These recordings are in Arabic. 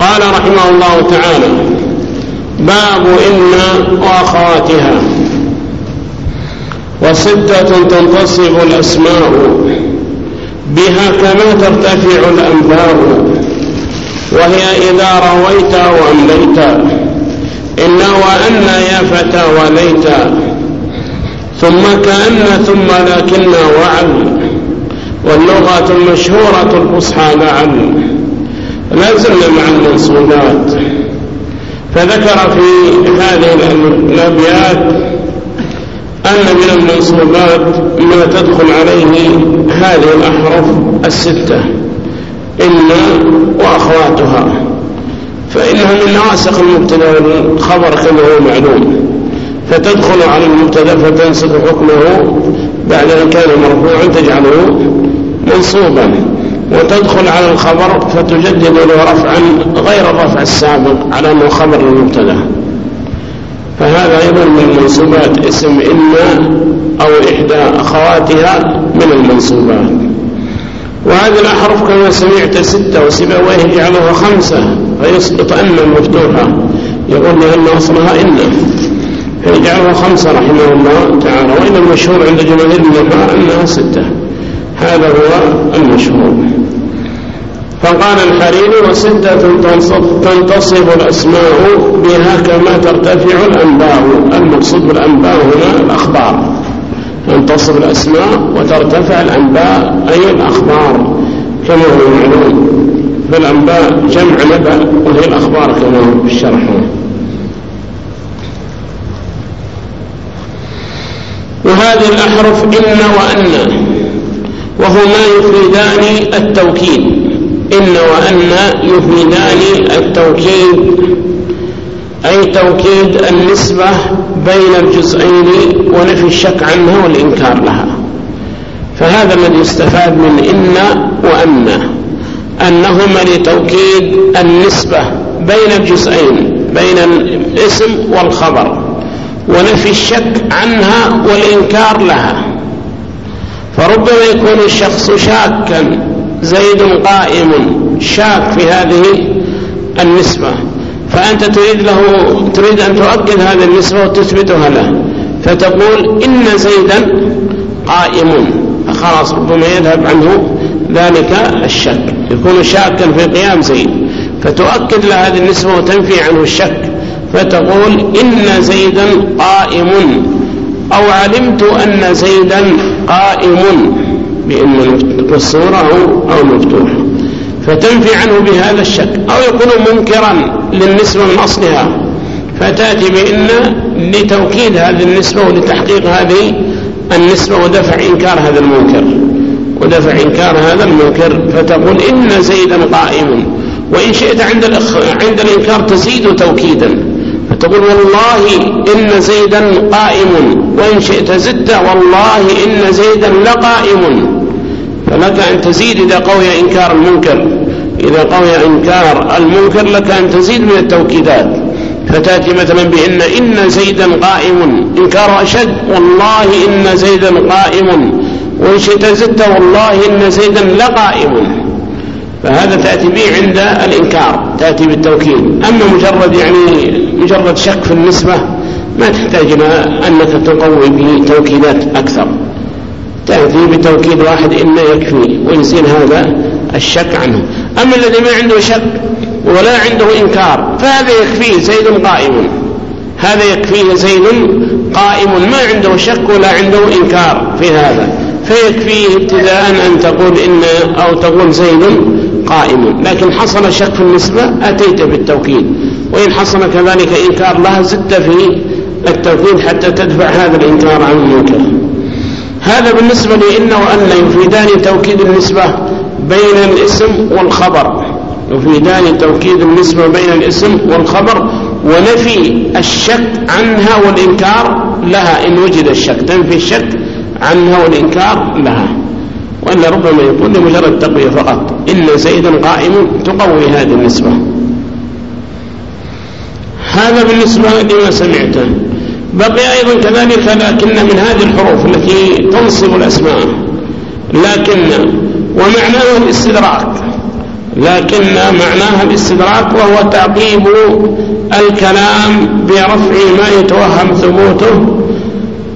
قال رحمه الله تعالى باب إن وأخواتها. وستة تنتصب الأسماء بها كما ترتفع الأنباء وهي إذا رويت وأمليت. إن وأن يا فتى وليت. ثم كأن ثم لكن وعل واللغة المشهورة الفصحى لعل لازلنا مع المنصوبات فذكر في هذه الأبيات أن من المنصوبات ما تدخل عليه هذه الأحرف الستة إن وأخواتها فإنها من نواسق المبتدا والخبر كما هو معلوم. فتدخل على المبتدا فتنسخ حكمه بعد أن كان مرفوعا تجعله منصوبا. وتدخل على الخبر فتجدد له رفعا غير الرفع السابق على أنه خبر المبتدا. فهذا أيضا من المنصوبات اسم إما أو إحدى أخواتها من المنصوبات وهذه الأحرف كما سمعت ستة وسبويه جعلها خمسة فيسقط أن المفتوحة يقول لأن أصلها إن. فيجعلها خمسة رحمه الله تعالى وإن المشهور عند جماهير النحاة أنها ستة. هذا هو المشهور. فقال الحريري وستة تنتصب الأسماء بها كما ترتفع الأنباء. المقصود بالأنباء هنا الأخبار. تنتصب الأسماء وترتفع الأنباء أي الأخبار كما هو معلوم. فالأنباء جمع نبأ وهي الأخبار كما هو بالشرح وهذه الأحرف إن وأن. وهما يفيدان التوكيد. إن وأن يفيدان التوكيد. أي توكيد النسبة بين الجزئين ونفي الشك عنها والإنكار لها. فهذا الذي يستفاد من إن وأن. أنهما لتوكيد النسبة بين الجزئين بين الاسم والخبر. ونفي الشك عنها والإنكار لها. فربما يكون الشخص شاكا زيد قائم شاك في هذه النسبة. فأنت تريد له تريد أن تؤكد هذه النسبة وتثبتها له. فتقول إن زيدا قائم. فخلاص ربما يذهب عنه ذلك الشك. يكون شاكا في قيام زيد. فتؤكد له هذه النسبة وتنفي عنه الشك. فتقول إن زيدا قائم. أو علمت أن زيدا قائم بأن مكسورة أو مفتوح. فتنفي عنه بهذا الشك. أو يكون منكرا للنسبة من أصلها. فتأتي بإن لتوكيد هذه النسبة ولتحقيق هذه النسبة ودفع إنكار هذا المنكر. ودفع إنكار هذا المنكر. فتقول إن زيدا قائم. وإن شئت عند, الأخ... عند الإنكار تزيد توكيدا. فتقول والله إن زيدا قائم. وإن شئت زدت والله إن زيدا لقائم. فلك أن تزيد إذا قوي إنكار المنكر. إذا قوي إنكار المنكر لك أن تزيد من التوكيدات. فتأتي مثلا بإن إن زيدا قائم. إنكار أشد والله إن زيدا قائم. وإن شئت زدت والله إن زيدا لقائم. فهذا تأتي به عند الإنكار تأتي بالتوكيد. أما مجرد يعني مجرد شك في النسبة ما تحتاج إلى أنك تقوي به توكيدات أكثر. تأتي بتوكيد واحد إما يكفي ويزيل هذا الشك عنه. أما الذي ما عنده شك ولا عنده إنكار فهذا يكفيه زيد قائم. هذا يكفيه زيد قائم. ما عنده شك ولا عنده إنكار في هذا. فيكفيه ابتداء أن تقول إن أو تقول زيد قائم. لكن حصل شك في النسبة أتيت بالتوكيد. وإن حصل كذلك إنكار لها زدت في التوكيد حتى تدفع هذا الإنكار عن المنكر. هذا بالنسبة لإن وأن يفيدان توكيد النسبة بين الاسم والخبر. يفيدان توكيد النسبة بين الاسم والخبر ونفي الشك عنها والإنكار لها إن وجد الشك. تنفي الشك عنها والإنكار لها. وإلا ربما يكون لمجرد تقوية فقط إن زيدا قائم تقوي هذه النسبة. هذا بالنسبة لما سمعته. بقي أيضا كذلك لكن من هذه الحروف التي تنصب الأسماء. لكن ومعناه الاستدراك. لكن معناها الاستدراك وهو تعقيب الكلام برفع ما يتوهم ثبوته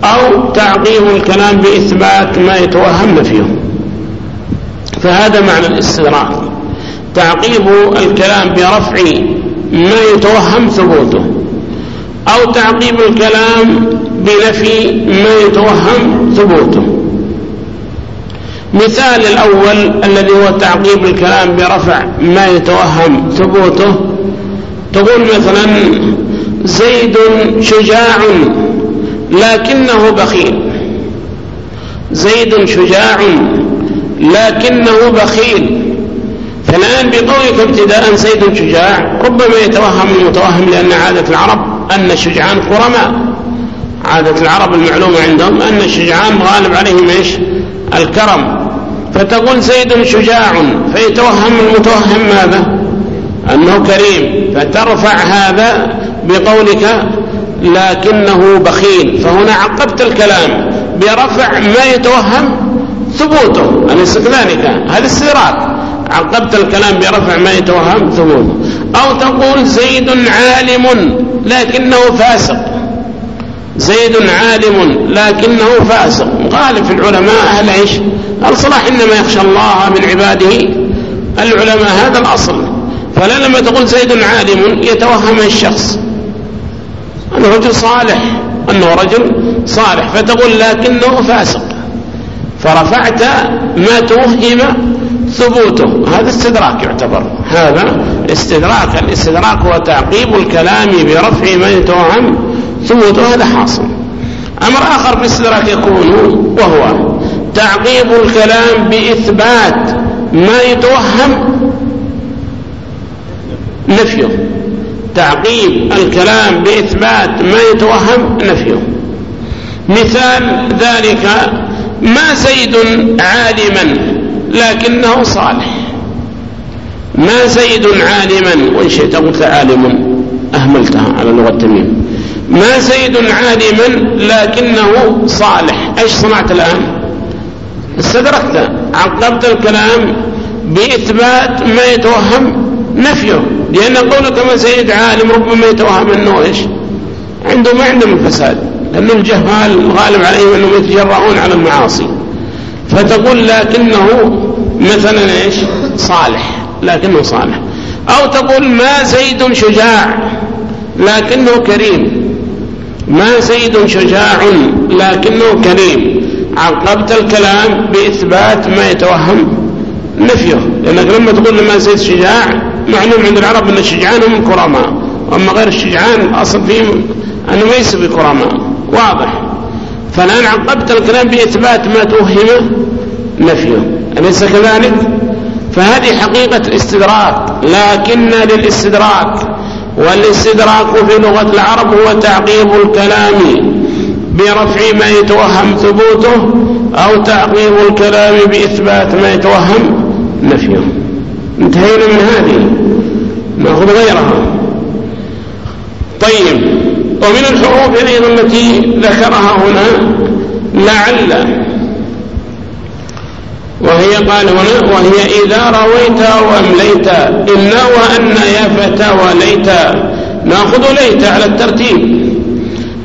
أو تعقيب الكلام بإثبات ما يتوهم نفيه فهذا معنى الاستدراك. تعقيب الكلام برفع ما يتوهم ثبوته. أو تعقيب الكلام بنفي ما يتوهم ثبوته. مثال الأول الذي هو تعقيب الكلام برفع ما يتوهم ثبوته. تقول مثلا زيد شجاع لكنه بخيل. زيد شجاع لكنه بخيل. فالآن بقولك ابتداء زيد شجاع ربما يتوهم المتوهم لأن عادة العرب أن الشجعان كرماء. عادة العرب المعلومة عندهم أن الشجعان غالب عليهم إيش؟ الكرم. فتقول زيد شجاع فيتوهم المتوهم ماذا؟ أنه كريم. فترفع هذا بقولك لكنه بخيل. فهنا عقبت الكلام برفع ما يتوهم ثبوته. أليس كذلك؟ هذا استدراك عقبت الكلام برفع ما يتوهم ثبوته. أو تقول زيد عالم. لكنه فاسق. زيد عالم لكنه فاسق. غالب في العلماء أهل عيش. الصلاح إنما يخشى الله من عباده العلماء هذا الأصل. فلا لما تقول زيد عالم يتوهم الشخص. أنه رجل صالح أنه رجل صالح فتقول لكنه فاسق. فرفعت ما توهم ثبوته. هذا استدراك يعتبر. هذا استدراك الاستدراك هو تعقيب الكلام برفع ما يتوهم ثبوته هذا حاصل. أمر آخر في الاستدراك يكون وهو تعقيب الكلام بإثبات ما يتوهم نفيه. تعقيب الكلام بإثبات ما يتوهم نفيه. مثال ذلك ما زيد عالما لكنه صالح. ما زيد عالما وإن شئت قلت عالم أهملتها على لغة تميم ما زيد عالما لكنه صالح. إيش صنعت الآن؟ استدركت. عقبت الكلام بإثبات ما يتوهم نفيه. لأن قولك ما زيد عالم ربما يتوهم أنه إيش؟ عنده ما عندهم الفساد لأن الجهال غالب عليهم أنهم يتجرؤون على المعاصي. فتقول لكنه مثلا إيش؟ صالح. لكنه صالح. أو تقول ما زيد شجاع لكنه كريم. ما زيد شجاع لكنه كريم. عقبت الكلام بإثبات ما يتوهم نفيه. لأنك لما تقول لما زيد شجاع معلوم عند العرب أن الشجعان هم الكرماء وأما غير الشجعان أصل فيهم أنه ليس بكرماء. واضح. فالآن عقبت الكلام بإثبات ما توهم نفيه. أليس كذلك؟ فهذه حقيقة الاستدراك لكن للاستدراك والاستدراك في لغة العرب هو تعقيب الكلام برفع ما يتوهم ثبوته أو تعقيب الكلام بإثبات ما يتوهم نفيه. انتهينا من هذه نأخذ غيرها. طيب ومن الحروف أيضا التي ذكرها هنا لعل وهي قال هنا وهي إذا رويت وأمليت إنا وأن يا فتى وليت نأخذ ليت على الترتيب.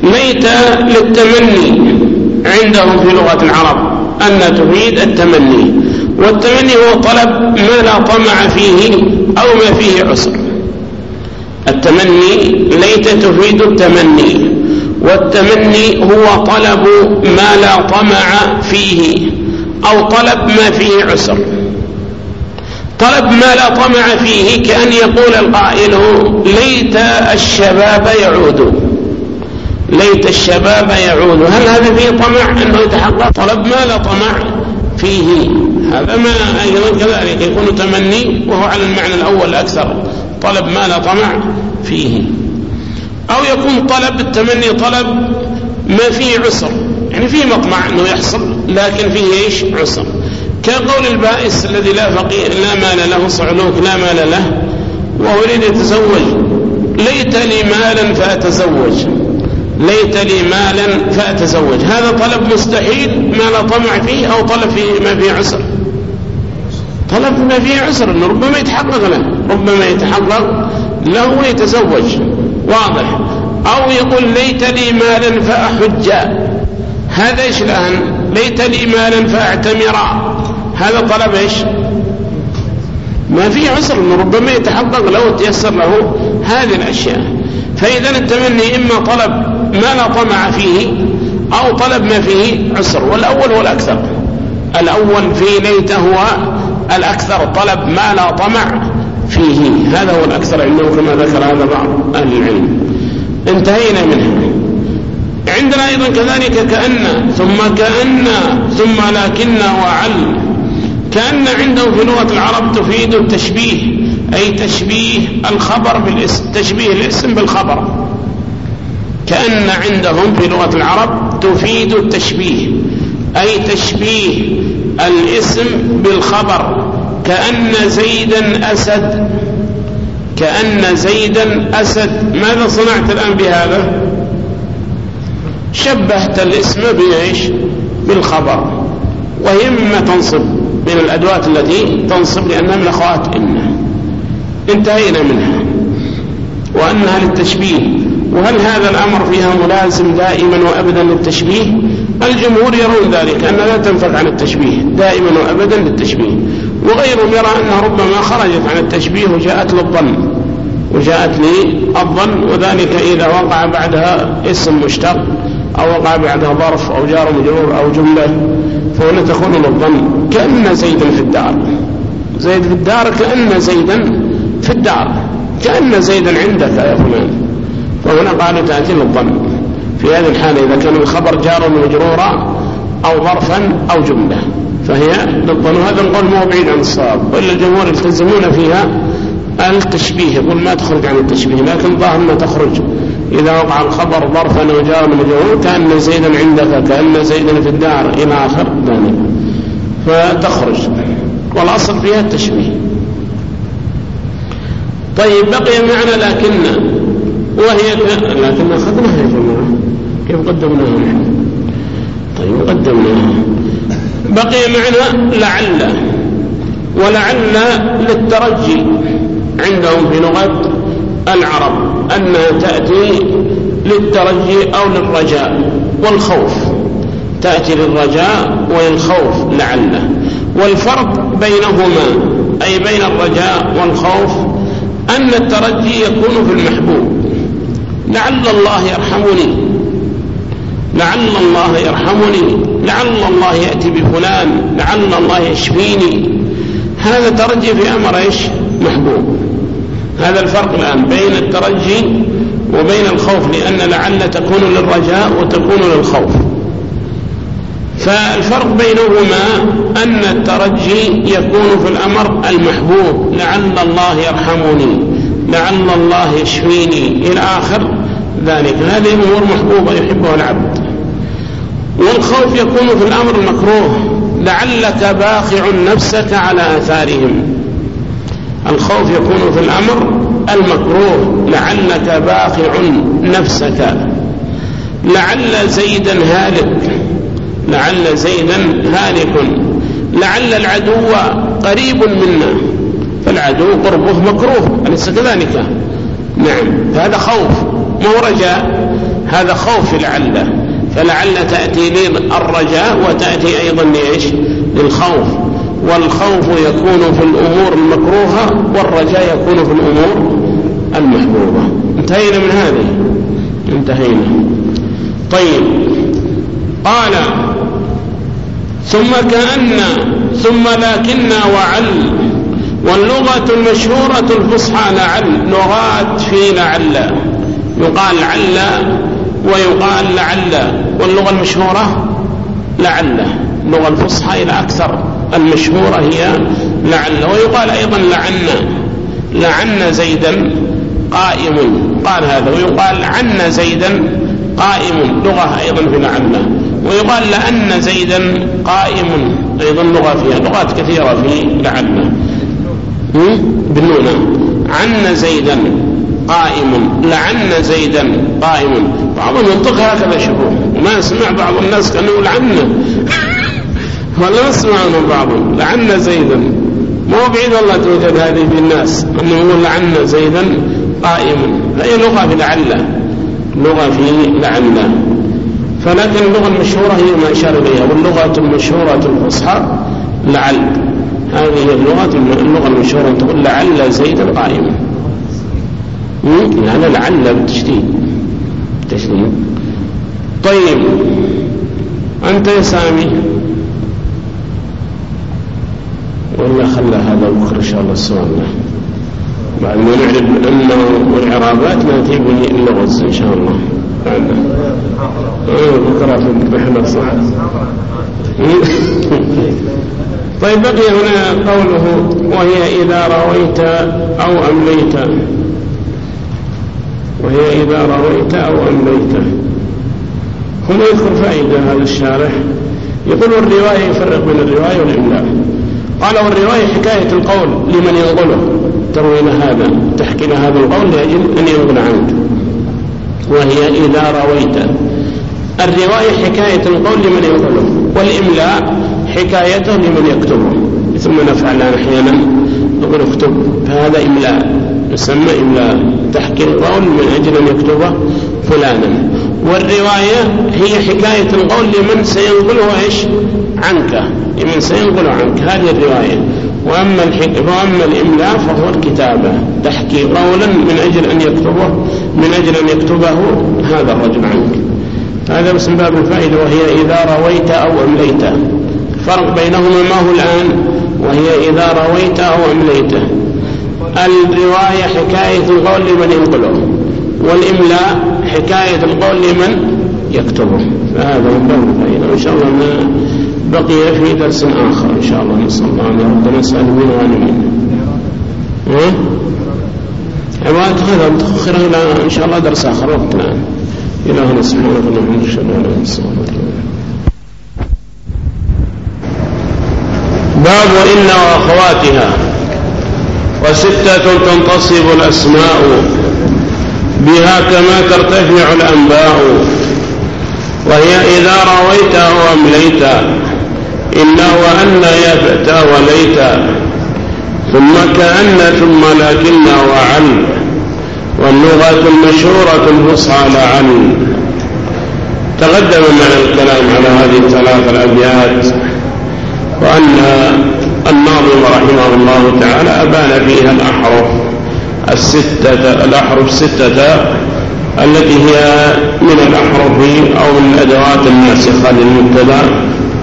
ليت للتمني عندهم في لغة العرب أن تفيد التمني والتمني هو طلب ما لا طمع فيه أو ما فيه عسر. التمني ليت تفيد التمني والتمني هو طلب ما لا طمع فيه. أو طلب ما فيه عسر. طلب ما لا طمع فيه كأن يقول القائل ليت الشباب يعود. ليت الشباب يعود. هل هذا فيه طمع؟ أنه يتحقق. طلب ما لا طمع فيه. هذا ما أيضا كذلك. يكون تمني وهو على المعنى الأول أكثر. طلب ما لا طمع فيه. أو يكون طلب التمني طلب ما فيه عسر. يعني فيه مطمع أنه يحصل لكن فيه إيش؟ عسر كقول البائس الذي لا فقير لا مال له صعلوك لا مال له وهو يريد يتزوج. ليت لي مالا فأتزوج. ليت لي مالا فأتزوج. هذا طلب مستحيل ما لا طمع فيه أو طلب فيه ما فيه عسر. طلب ما فيه عسر إنه ربما يتحقق له ربما يتحقق له ويتزوج. واضح. أو يقول ليت لي مالا فأحج. هذا إيش الآن؟ ليت لي مالا فاعتمر هذا طلب إيش؟ ما في عسر ربما يتحقق له وتيسر له هذه الأشياء. فإذا التمني إما طلب ما لا طمع فيه أو طلب ما فيه عسر. والأول هو الاكثر الأول في ليت هو الأكثر طلب ما لا طمع فيه. هذا هو الأكثر عنده كما ذكر هذا بعض أهل العلم. انتهينا منه. عندنا أيضا كذلك كأن ثم كأن ثم لكن وعل كأن عندهم في لغة العرب تفيد التشبيه أي تشبيه الخبر بالاسم تشبيه الاسم بالخبر. كأن عندهم في لغة العرب تفيد التشبيه أي تشبيه الاسم بالخبر. كأن زيدا أسد كأن زيدا أسد. ماذا صنعت الآن بهذا؟ شبهت الاسم بإيش؟ بالخبر. وهي مما تنصب من الأدوات التي تنصب لأنها من أخوات إن انتهينا منها. وأنها للتشبيه. وهل هذا الأمر فيها ملازم دائما وأبدا للتشبيه؟ الجمهور يرون ذلك أنها لا تنفك عن التشبيه. دائما وأبدا للتشبيه. وغيرهم يرى أنها ربما خرجت عن التشبيه وجاءت للظن. وجاءت للظن وذلك إذا وقع بعدها اسم مشتق. أو وقع بعدها ظرف أو جار مجرور أو جملة فهنا تكون للظن كأن زيدا في الدار. زيد في الدار كأن زيدا في الدار. كأن زيدا عندك يا فلان فهنا قالوا تأتي للظن في هذه الحالة إذا كان الخبر جار مجرورا أو ظرفا أو جملة فهي للظن. وهذا القول مو بعيد عن الصواب وإلا الجمهور يلتزمون فيها التشبيه يقول ما تخرج عن التشبيه لكن ظاهر ما تخرج. إذا وقع الخبر ظرفا وجار مجرور كأن زيدا عندك كأن زيدا في الدار إلى آخر ذلك فتخرج. والأصل فيها التشبيه. طيب بقي معنا لكن وهي لكن أخذناها يا جماعة. كيف قدمناها نحن؟ طيب قدمناها. بقي معنا لعل. ولعل للترجي. عندهم في لغة العرب أنها تأتي للترجي أو للرجاء والخوف. تأتي للرجاء وللخوف لعله. والفرق بينهما أي بين الرجاء والخوف أن الترجي يكون في المحبوب. لعل الله يرحمني. لعل الله يرحمني. لعل الله يأتي بفلان. لعل الله يشفيني. هذا ترجي في أمر إيش؟ محبوب. هذا الفرق الآن بين الترجي وبين الخوف لأن لعل تكون للرجاء وتكون للخوف. فالفرق بينهما أن الترجي يكون في الأمر المحبوب لعل الله يرحمني لعل الله يشفيني إلى آخر ذلك. هذه أمور محبوبة يحبها العبد. والخوف يكون في الأمر المكروه لعلك باخع نفسك على آثارهم. الخوف يكون في الأمر المكروه. لعلك باخع نفسك. لعل زيدا هالك. لعل زيدا هالك. لعل العدو قريب منا. فالعدو قربه مكروه. أليس كذلك؟ نعم. هذا خوف. مو رجاء؟ هذا خوف لعل. فلعل تأتي للرجاء وتأتي أيضا لإيش؟ للخوف. والخوف يكون في الأمور المكروهة والرجاء يكون في الأمور المحبوبة. انتهينا من هذه. انتهينا. طيب. قال ثم كأن ثم لكن وعل. واللغة المشهورة الفصحى لعل. لغات في لعل. يقال لعل ويقال لعل. واللغة المشهورة لعل. اللغة الفصحى إلى أكثر. المشهورة هي لعل ويقال أيضا لعنا لعن زيدا قائم قال هذا ويقال عن زيدا قائم لغة أيضا في لعل ويقال لأن زيدا قائم أيضا لغة فيها لغات كثيرة في لعل بالنونة. عن زيدا قائم لعن زيدا قائم. بعضهم ينطق هكذا شوفوا وما يسمع بعض الناس كأنه يقول عنه ولا نسمع من بعضهم لعن زيدا. مو بعيد والله توجد هذه في الناس. أنه يقول لعنا زيدا قائما. هي لغة في لعل. لغة في لعل. فلكن اللغة المشهورة هي ما أشار إليها. واللغة المشهورة الفصحى لعل. هذه هي اللغة اللغة المشهورة تقول لعل زيدا قائما. يعني لعل بالتشديد تشديد طيب. أنت يا سامي؟ ولا خلى هذا بكرة إن شاء الله له بعد ما نعرف أنه والعرابات نأتي باللغز إن شاء الله. إيه، بكرة في الرحلة صح. طيب بقي هنا قوله وهي إذا رويت أو أمليت. وهي إذا رويت أو أمليت. هنا يذكر فائدة هذا الشارح. يقول الرواية يفرق بين الرواية والإملاء. قال والرواية حكاية القول لمن ينقله. تروين هذا تحكي هذا القول لأجل أن ينقل عنك. وهي إذا رويت. الرواية حكاية القول لمن ينقله والإملاء حكايته لمن يكتبه. ثم نفعل أحيانا نقول اكتب. فهذا إملاء يسمى إملاء. تحكي القول من أجل أن يكتبه فلانا. والرواية هي حكاية القول لمن سينقله إيش؟ عنك. لمن سينقل عنك. هذه الرواية. وأما. وأما الإملاء فهو الكتابة. تحكي قولا من أجل أن يكتبه من أجل أن يكتبه هذا الرجل عنك. هذا بس باب الفائدة وهي إذا رويت أو أمليت. فرق بينهما ما هو الآن؟ وهي إذا رويت أو أمليت. الرواية حكاية القول لمن ينقله والإملاء حكاية القول لمن يكتبه. فهذا هو باب الفائدة وإن شاء الله ما بقي في درس آخر إن شاء الله نسأل الله أن يردنا سالمين غانمين عبارة هذا متأخرة إلى إن شاء الله درس آخر وقت الآن إلهنا سبحانه وتعالى أن لا إله باب إن وأخواتها وستة تنتصب الأسماء بها كما ترتفع الأنباء. وهي إذا رويت أو إنا وأن يفت وليت. ثم كأن ثم لكن وعل واللغة المشهورة الفصحى لعل تقدم معنا الكلام على هذه الثلاث الأبيات وأن الناظم رحمه الله تعالى أبان فيها الأحرف الستة الأحرف الستة التي هي من الأحرف أو من الأدوات الناسخة للمبتدأ.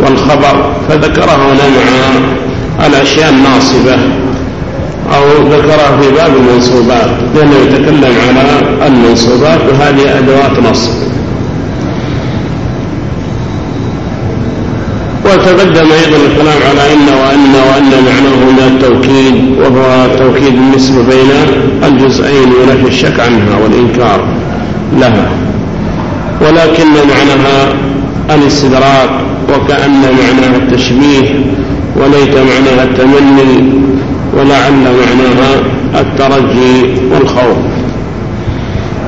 والخبر فذكرها هنا مع الأشياء الناصبة أو ذكرها في باب المنصوبات لأنه يتكلم على المنصوبات وهذه أدوات نصب. وتقدم أيضا الكلام على إن وأن وأن معناه هنا التوكيد وهو توكيد النسبة بين الجزئين ونفي الشك عنها والإنكار لها. ولكن معناها الاستدراك وكأن معناها التشبيه وليت معناها التمني ولعل معناها الترجي والخوف.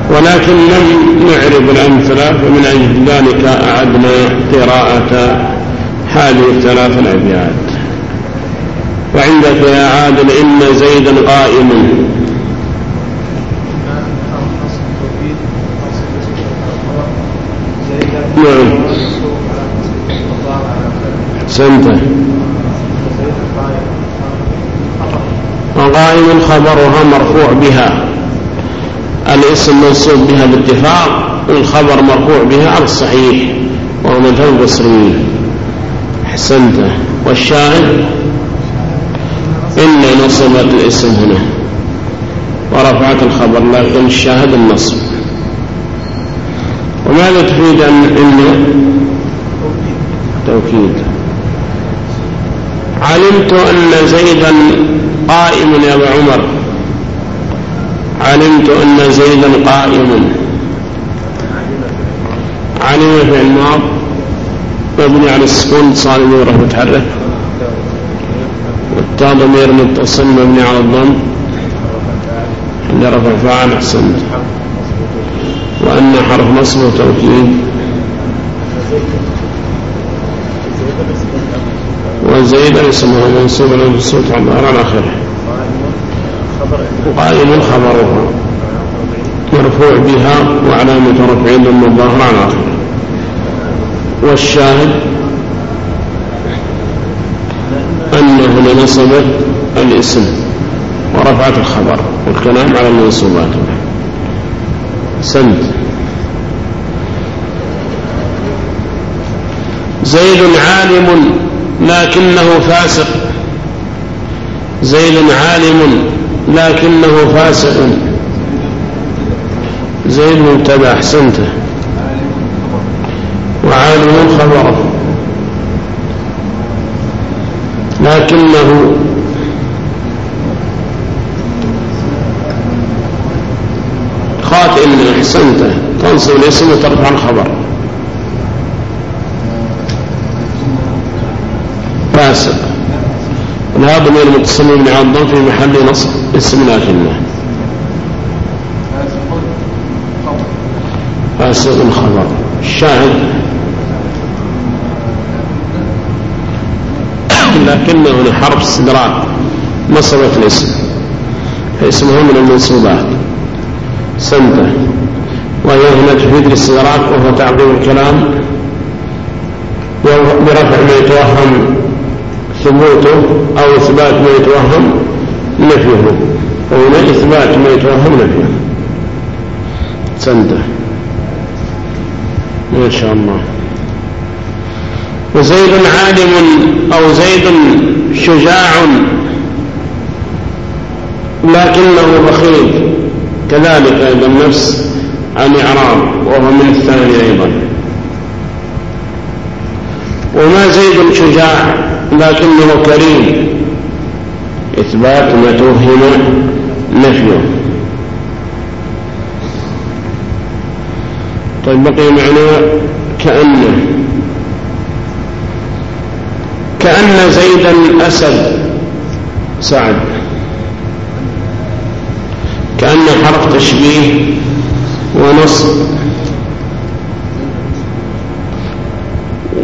ولكن لم نعرف الأمثلة فمن أجل ذلك أعدنا قراءة هذه الثلاث الأبيات. وعندك يا عادل إن زيدا قائم نعم. سنته. وقائم خبرها مرفوع بها. الاسم منصوب بها باتفاق والخبر مرفوع بها على الصحيح وهو مذهب البصريين أحسنت. والشاهد؟ إن نصبت الاسم هنا. ورفعت الخبر لكن الشاهد النصب. وماذا تفيد أن إن توكيد. علمت أن زيدا قائم يا أبا عمر. علمت أن زيدا قائم. علم في الماض مبني على السكون صالح وراح متحرك. والتاء ضمير متصل مبني على الضم. اللي رفع فاعل أحسنت. وأن حرف نصب وتوكيد. وزيد اسمها منصوب عبارة على آخره. قائم خبرها مرفوع بها وعلامة رفع ضم الظاهر على آخره. والشاهد أنه لنصبت الاسم ورفعت الخبر والكلام على المنصوبات. سند. زيد عالم لكنه فاسق. زيد عالم لكنه فاسق. زيد مبتدا احسنته وعالم خبره. لكنه خاطئ احسنته تنصب الاسم وترفع الخبر. فاسق وهذا من المتصل بن عبد في محل نصب اسم لكنه فاسق خبر الشاهد لكنه لحرف استدراك نصبت الاسم فاسمه من المنصوبات. وهي هنا تفيد الاستدراك وهو تعظيم الكلام. برفع ما يتوهم ثبوته أو إثبات ما يتوهم نفيه. وهنا إثبات ما يتوهم نفيه. سنده ما شاء الله. وزيد عالم أو زيد شجاع. لكنه بخيل. كذلك أيضا النفس عن إعراب وهو من الثاني أيضا. وما زيد شجاع؟ لكنه كريم. إثبات ما توهم نفيه. طيب بقي معنا كأنه كأن زيدا أسد. سعد. كأن حرف تشبيه ونصب.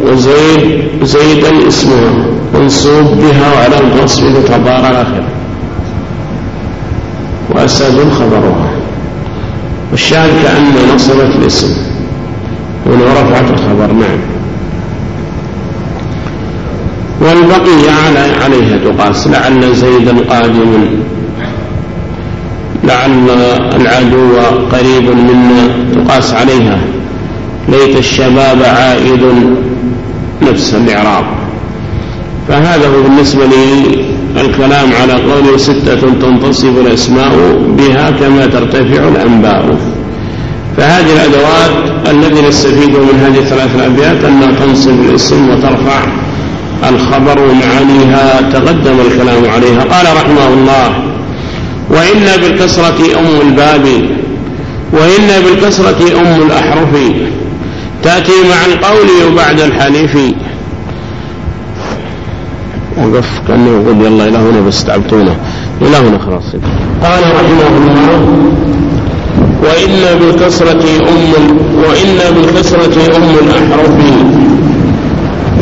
وزيد زيدا اسمها منصوب بها وعلى نصب تبار الآخر وأسد خبرها. والشاهد كأن نصبت الاسم. ورفعت الخبر نعم. والبقية عليها تقاس. لعل زيدا قادم لعل العدو قريب منا تقاس عليها. ليت الشباب عائد نفس الإعراب. فهذا هو بالنسبة للكلام على قول ستة تنتصب الأسماء بها كما ترتفع الأنباء. فهذه الأدوات الذي نستفيد من هذه الثلاث الأبيات أنها تنصب الاسم وترفع الخبر ومعانيها تقدم الكلام عليها. قال رحمه الله وإن بالكسرة أم الباب وإن بالكسرة أم الأحرف تأتي مع القول وبعد الحليف. وقف كأنه يقول يلا إلى هنا بس تعبتونا. إلى هنا خلاص. قال رحمه الله وإن بالكسرة أم وإن بالكسرة أم الأحرف.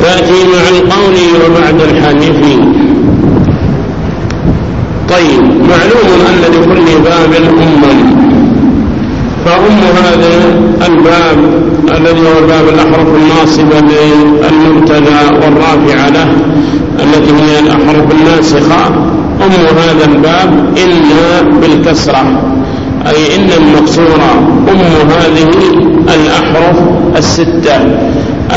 تأتي مع القول وبعد الحديث طيب معلوم أن لكل باب أما فأم هذا الباب الذي هو الباب الأحرف الناصبة للمبتدا والرافعة له التي هي الأحرف الناسخة. أم هذا الباب إلا بالكسرة أي إن المقصورة أم هذه الأحرف الستة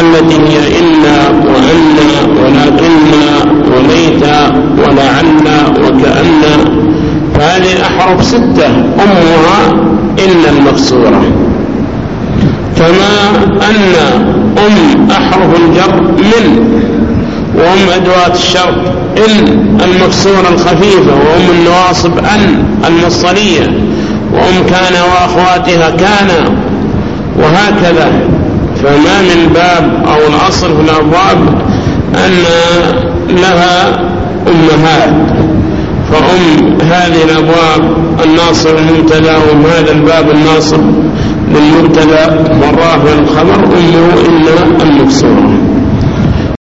التي هي إنا وأنا ولكنا وليت ولعل وكأن فهذه أحرف ستة أمها إن المكسورة كما أن أم أحرف الجر من وأم أدوات الشرط إن المكسورة الخفيفة وأم النواصب أن المصرية وأم كان وأخواتها كان وهكذا. فما من باب أو الأصل في الأبواب أن لها أمهات. فأم هذه الأبواب الناصب المبتدأ وأم هذا الباب الناصب للمبتدا والرافع الخبر أمه إلا المكسورة